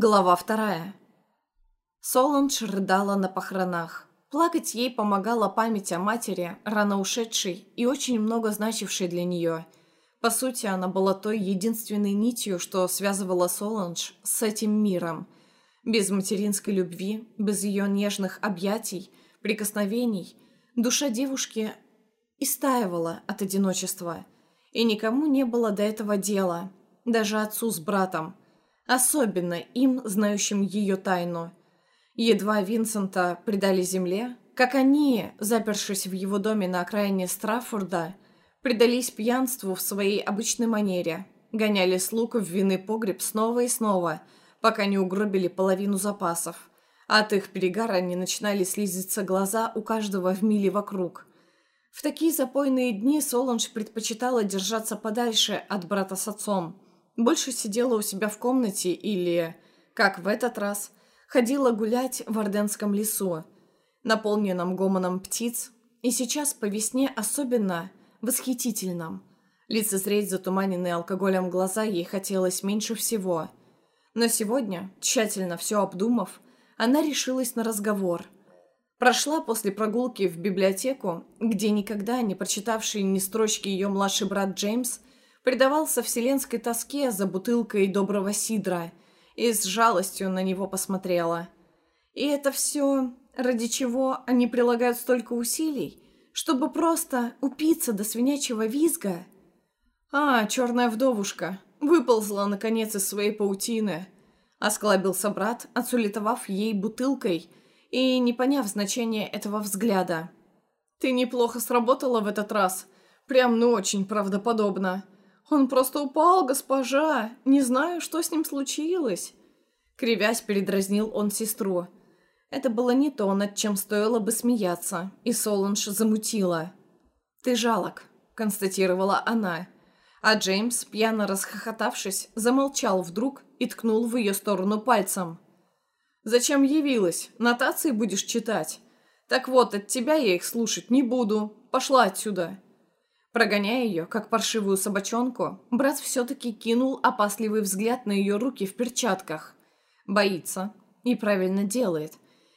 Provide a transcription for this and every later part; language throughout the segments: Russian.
Глава вторая. Соланж рыдала на похоронах. Плакать ей помогала память о матери, рано ушедшей и очень много значившей для нее. По сути, она была той единственной нитью, что связывала Соланж с этим миром. Без материнской любви, без ее нежных объятий, прикосновений, душа девушки истаивала от одиночества. И никому не было до этого дела, даже отцу с братом – Особенно им, знающим ее тайну. Едва Винсента предали земле, как они, запершись в его доме на окраине Страффорда, предались пьянству в своей обычной манере, гоняли слуг в винный погреб снова и снова, пока не угробили половину запасов. От их перегара не начинали слизиться глаза у каждого в миле вокруг. В такие запойные дни Соланж предпочитала держаться подальше от брата с отцом – больше сидела у себя в комнате или, как в этот раз, ходила гулять в Орденском лесу, наполненном гомоном птиц, и сейчас по весне особенно восхитительном. Лицезреть затуманенные алкоголем глаза ей хотелось меньше всего. Но сегодня, тщательно все обдумав, она решилась на разговор. Прошла после прогулки в библиотеку, где никогда не прочитавший ни строчки ее младший брат Джеймс предавался вселенской тоске за бутылкой доброго сидра и с жалостью на него посмотрела. И это все ради чего они прилагают столько усилий, чтобы просто упиться до свинячьего визга? А, черная вдовушка, выползла наконец из своей паутины. Осклабился брат, отсулетовав ей бутылкой и не поняв значения этого взгляда. «Ты неплохо сработала в этот раз. Прям ну очень правдоподобно. «Он просто упал, госпожа! Не знаю, что с ним случилось!» Кривясь, передразнил он сестру. Это было не то, над чем стоило бы смеяться, и Соланж замутила. «Ты жалок», — констатировала она. А Джеймс, пьяно расхохотавшись, замолчал вдруг и ткнул в ее сторону пальцем. «Зачем явилась? Нотации будешь читать? Так вот, от тебя я их слушать не буду. Пошла отсюда!» Прогоняя ее, как паршивую собачонку, брат все-таки кинул опасливый взгляд на ее руки в перчатках. Боится. И правильно делает.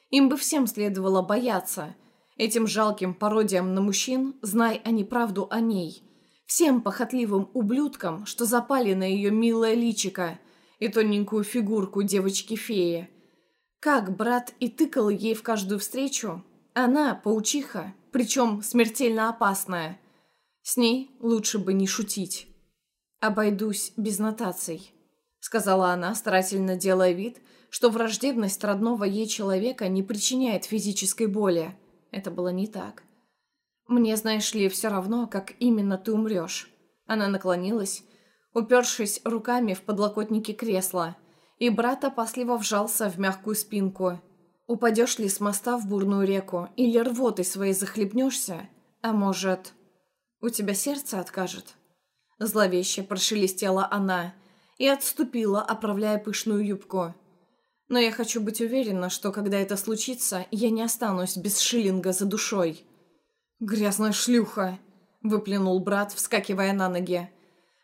Им бы всем следовало бояться. Этим жалким пародиям на мужчин, знай они правду о ней. Всем похотливым ублюдкам, что запали на ее милое личико и тоненькую фигурку девочки-феи. Как брат и тыкал ей в каждую встречу, она паучиха, причем смертельно опасная – с ней лучше бы не шутить. «Обойдусь без нотаций», — сказала она, старательно делая вид, что враждебность родного ей человека не причиняет физической боли. Это было не так. «Мне, знаешь ли, все равно, как именно ты умрешь». Она наклонилась, упершись руками в подлокотники кресла, и брат опасливо вжался в мягкую спинку. «Упадешь ли с моста в бурную реку, или рвотой своей захлебнешься? А может...» «У тебя сердце откажет?» Зловеще прошелестела она и отступила, оправляя пышную юбку. «Но я хочу быть уверена, что когда это случится, я не останусь без шиллинга за душой». «Грязная шлюха!» – выплюнул брат, вскакивая на ноги.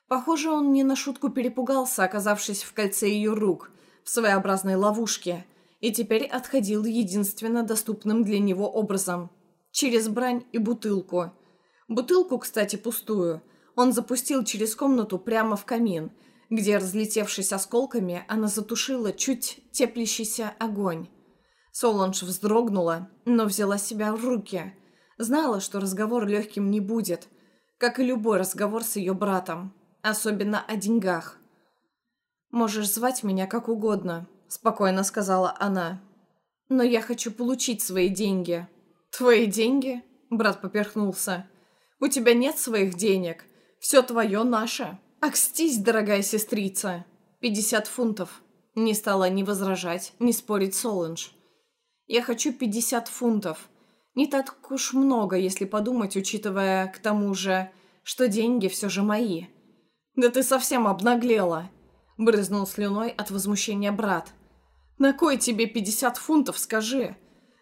Похоже, он не на шутку перепугался, оказавшись в кольце ее рук, в своеобразной ловушке, и теперь отходил единственно доступным для него образом – через брань и бутылку – Бутылку, кстати, пустую, он запустил через комнату прямо в камин, где, разлетевшись осколками, она затушила чуть теплящийся огонь. Соланж вздрогнула, но взяла себя в руки. Знала, что разговор легким не будет, как и любой разговор с ее братом, особенно о деньгах. «Можешь звать меня как угодно», — спокойно сказала она. «Но я хочу получить свои деньги». «Твои деньги?» — брат поперхнулся. У тебя нет своих денег. Все твое наше. Акстись, дорогая сестрица. Пятьдесят фунтов. Не стала ни возражать, ни спорить Соланж. Я хочу пятьдесят фунтов. Не так уж много, если подумать, учитывая, к тому же, что деньги все же мои. Да ты совсем обнаглела. Брызнул слюной от возмущения брат. На кой тебе пятьдесят фунтов, скажи?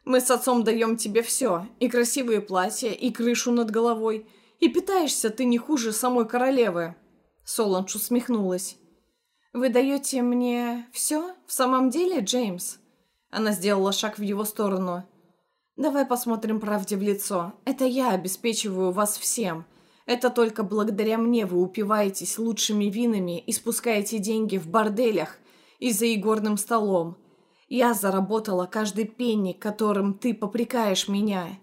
Мы с отцом даем тебе все, и красивые платья, и крышу над головой, и питаешься ты не хуже самой королевы». Соланж усмехнулась. «Вы даете мне все? В самом деле, Джеймс?» Она сделала шаг в его сторону. «Давай посмотрим правде в лицо. Это я обеспечиваю вас всем. Это только благодаря мне вы упиваетесь лучшими винами и спускаете деньги в борделях и за игорным столом. Я заработала каждый пенни, которым ты попрекаешь меня».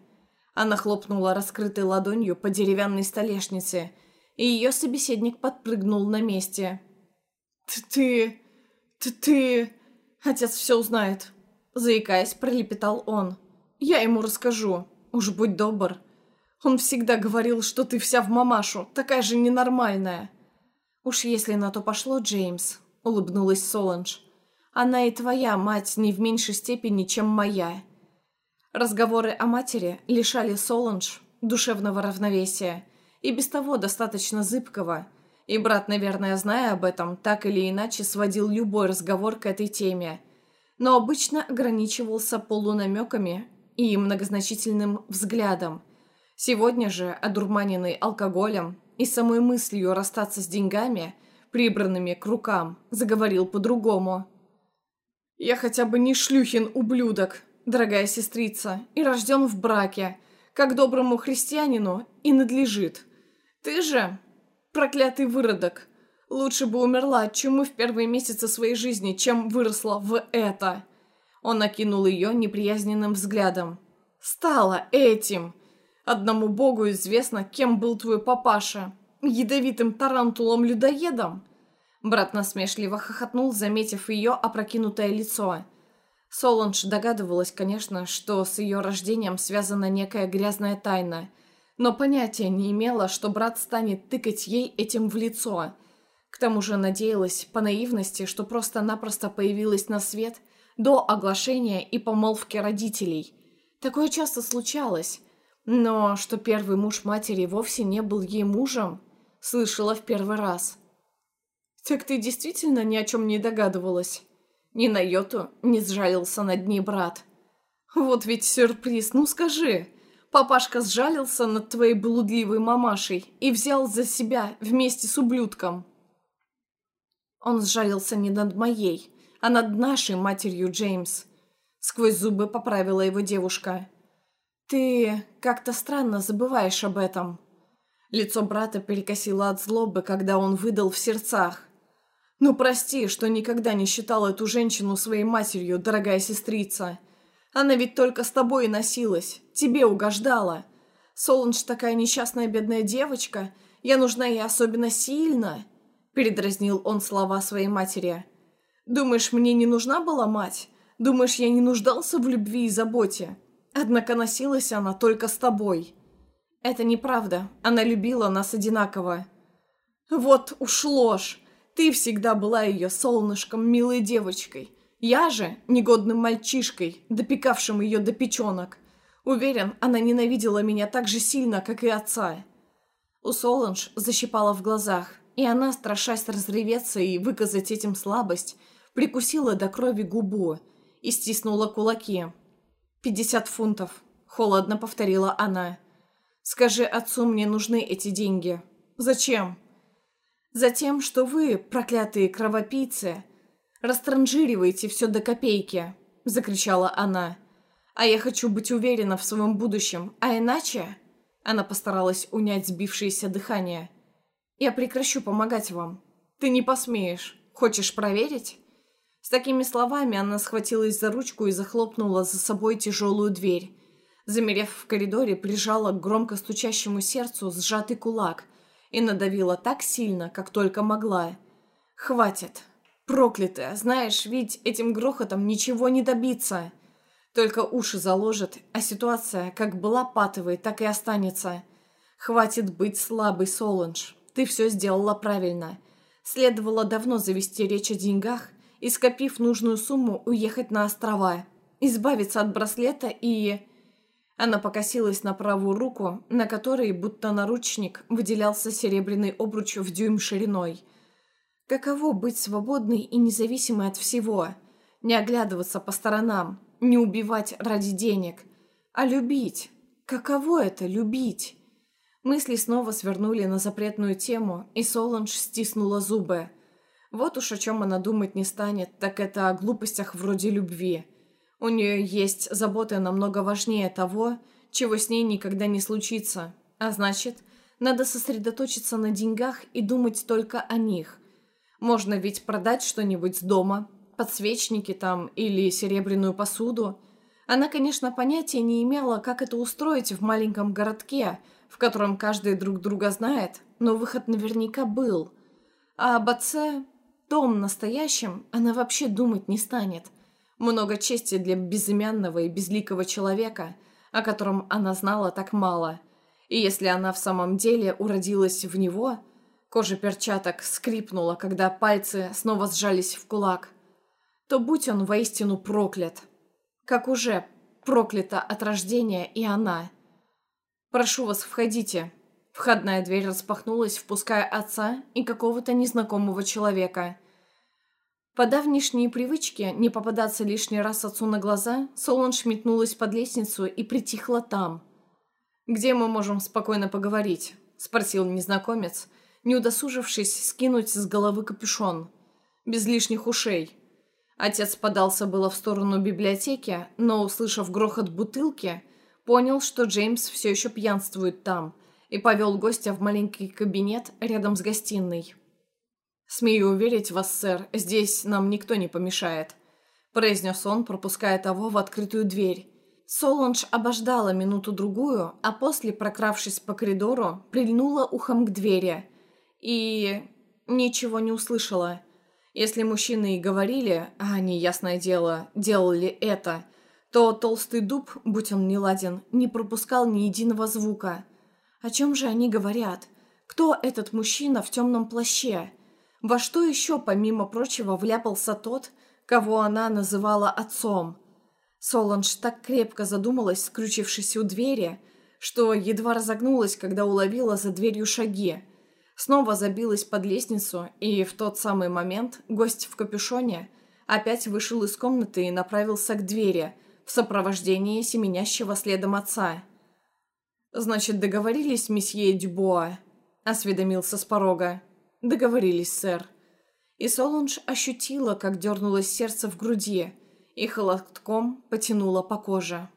Она хлопнула раскрытой ладонью по деревянной столешнице, и ее собеседник подпрыгнул на месте. «Ты... ты... ты... Отец все узнает. Заикаясь, пролепетал он. «Я ему расскажу. Уж будь добр. Он всегда говорил, что ты вся в мамашу, такая же ненормальная». «Уж если на то пошло, Джеймс», — улыбнулась Соланж. «Она и твоя мать не в меньшей степени, чем моя». Разговоры о матери лишали Соланж душевного равновесия, и без того достаточно зыбкого, и брат, наверное, зная об этом, так или иначе сводил любой разговор к этой теме — но обычно ограничивался полунамеками и многозначительным взглядом. Сегодня же, одурманенный алкоголем и самой мыслью расстаться с деньгами, прибранными к рукам, заговорил по-другому. «Я хотя бы не шлюхин ублюдок, дорогая сестрица, и рожден в браке, как доброму христианину и надлежит. Ты же, проклятый выродок, Лучше бы умерла от чумы в первые месяцы своей жизни, чем выросла в это. Он накинул ее неприязненным взглядом. Стала этим. Одному богу известно, кем был твой папаша. Ядовитым тарантулом-людоедом. Брат насмешливо хохотнул, заметив ее опрокинутое лицо. Соланж догадывалась, конечно, что с ее рождением связана некая грязная тайна, но понятия не имела, что брат станет тыкать ей этим в лицо – к тому же надеялась по наивности, что просто-напросто появилась на свет до оглашения и помолвки родителей. Такое часто случалось. Но что первый муж матери вовсе не был ей мужем, слышала в первый раз. «Так ты действительно ни о чем не догадывалась?» Ни на йоту не сжалился над ней брат. «Вот ведь сюрприз, ну скажи!» Папашка сжалился над твоей блудливой мамашей и взял за себя вместе с ублюдком. Он сжалился не над моей, а над нашей матерью, Джеймс. Сквозь зубы поправила его девушка. Ты как-то странно забываешь об этом. Лицо брата перекосило от злобы, когда он выдал в сердцах. «Ну, прости, что никогда не считал эту женщину своей матерью, дорогая сестрица. Она ведь только с тобой и носилась, тебе угождала. Солунж такая несчастная бедная девочка, я нужна ей особенно сильно. Передразнил он слова своей матери. «Думаешь, мне не нужна была мать? Думаешь, я не нуждался в любви и заботе? Однако носилась она только с тобой». «Это неправда. Она любила нас одинаково». «Вот уж ложь. Ты всегда была ее солнышком, милой девочкой. Я же негодным мальчишкой, допекавшим ее до печенок. Уверен, она ненавидела меня так же сильно, как и отца». У Соланж защипала в глазах. И она, страшась разреветься и выказать этим слабость, прикусила до крови губу и стиснула кулаки. «Пятьдесят фунтов», — холодно повторила она. «Скажи отцу, мне нужны эти деньги». «Зачем?» «Затем, что вы, проклятые кровопийцы, растранжириваете все до копейки», — закричала она. «А я хочу быть уверена в своем будущем, а иначе...» Она постаралась унять сбившееся дыхание — я прекращу помогать вам. Ты не посмеешь. Хочешь проверить?» С такими словами она схватилась за ручку и захлопнула за собой тяжелую дверь. Замерев в коридоре, прижала к громко стучащему сердцу сжатый кулак и надавила так сильно, как только могла. «Хватит! Проклятая! Знаешь, ведь этим грохотом ничего не добиться!» Только уши заложит, а ситуация как была патовой, так и останется. Хватит быть слабой, Соланж. Ты все сделала правильно. Следовало давно завести речь о деньгах и, скопив нужную сумму, уехать на острова, избавиться от браслета и... Она покосилась на правую руку, на которой, будто наручник, выделялся серебряный обруч в дюйм шириной. Каково быть свободной и независимой от всего? Не оглядываться по сторонам, не убивать ради денег, а любить. Каково это — любить? Мысли снова свернули на запретную тему, и Соланж стиснула зубы. Вот уж о чем она думать не станет, так это о глупостях вроде любви. У нее есть заботы намного важнее того, чего с ней никогда не случится. А значит, надо сосредоточиться на деньгах и думать только о них. Можно ведь продать что-нибудь с дома, подсвечники там или серебряную посуду. Она, конечно, понятия не имела, как это устроить в маленьком городке, в котором каждый друг друга знает, но выход наверняка был. А об отце, том настоящем, она вообще думать не станет. Много чести для безымянного и безликого человека, о котором она знала так мало. И если она в самом деле уродилась в него, кожа перчаток скрипнула, когда пальцы снова сжались в кулак, то будь он воистину проклят. Как уже проклята от рождения и она. «Прошу вас, входите», Входная дверь распахнулась, впуская отца и какого-то незнакомого человека. По давнишней привычке не попадаться лишний раз отцу на глаза, Солонж метнулась под лестницу и притихла там. «Где мы можем спокойно поговорить?» – спросил незнакомец, не удосужившись скинуть с головы капюшон. «Без лишних ушей». Отец подался было в сторону библиотеки, но, услышав грохот бутылки, понял, что Джеймс все еще пьянствует там – и повел гостя в маленький кабинет рядом с гостиной. «Смею уверить вас, сэр, здесь нам никто не помешает», – произнес он, пропуская того в открытую дверь. Солонж обождала минуту-другую, а после, прокравшись по коридору, прильнула ухом к двери. И... ничего не услышала. Если мужчины и говорили, а они, ясное дело, делали это, то толстый дуб, будь он неладен, не пропускал ни единого звука – о чем же они говорят? Кто этот мужчина в темном плаще? Во что еще, помимо прочего, вляпался тот, кого она называла отцом? Соланж так крепко задумалась, скрючившись у двери, что едва разогнулась, когда уловила за дверью шаги. Снова забилась под лестницу, и в тот самый момент гость в капюшоне опять вышел из комнаты и направился к двери в сопровождении семенящего следом отца. «Значит, договорились, месье Дюбуа?» – осведомился с порога. «Договорились, сэр». И Солунж ощутила, как дернулось сердце в груди, и холодком потянуло по коже.